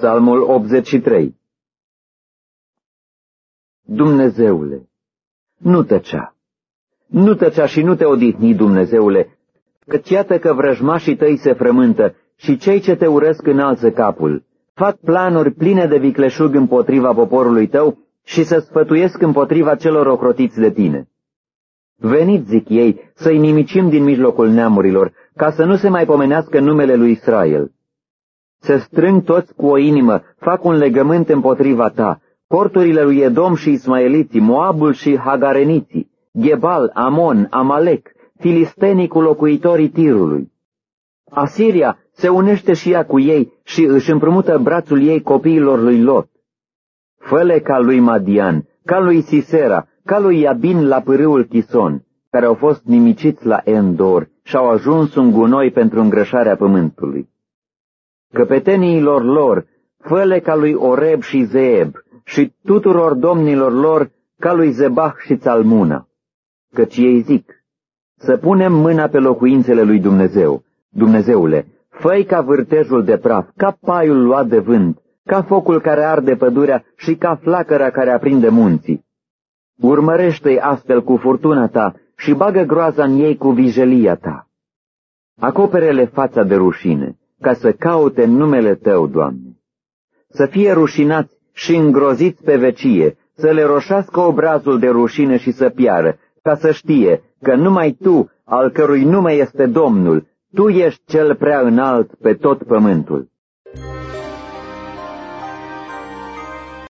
Psalmul 83 Dumnezeule, nu tăcea, nu tăcea și nu te odihni, Dumnezeule, căci iată că vrăjmașii tăi se frământă și cei ce te urăsc înalță capul, fac planuri pline de vicleșug împotriva poporului tău și să sfătuiesc împotriva celor ocrotiți de tine. Veniți, zic ei, să-i nimicim din mijlocul neamurilor, ca să nu se mai pomenească numele lui Israel. Se strâng toți cu o inimă, fac un legământ împotriva ta, corturile lui Edom și Ismaeliții, Moabul și Hagareniții, Gebal, Amon, Amalek, filistenii cu locuitorii tirului. Asiria se unește și ea cu ei și își împrumută brațul ei copiilor lui Lot. Făle ca lui Madian, ca lui Sisera, ca lui Iabin la pârâul Chison, care au fost nimiciți la Endor și au ajuns un gunoi pentru îngrășarea pământului. Căpeteniilor lor, făle ca lui Oreb și Zeeb, și tuturor domnilor lor ca lui Zebah și Țalmuna, căci ei zic, să punem mâna pe locuințele lui Dumnezeu. Dumnezeule, făi ca vârtejul de praf, ca paiul luat de vânt, ca focul care arde pădurea și ca flacăra care aprinde munții. Urmărește-i astfel cu furtuna ta și bagă groaza în ei cu vijelia ta. Acoperele fața de rușine, ca să caute numele tău, Doamne. Să fie rușinați și îngroziți pe vecie, să le roșească obrazul de rușine și să piară, ca să știe că numai Tu, al cărui nume este Domnul, Tu ești cel prea înalt pe tot pământul.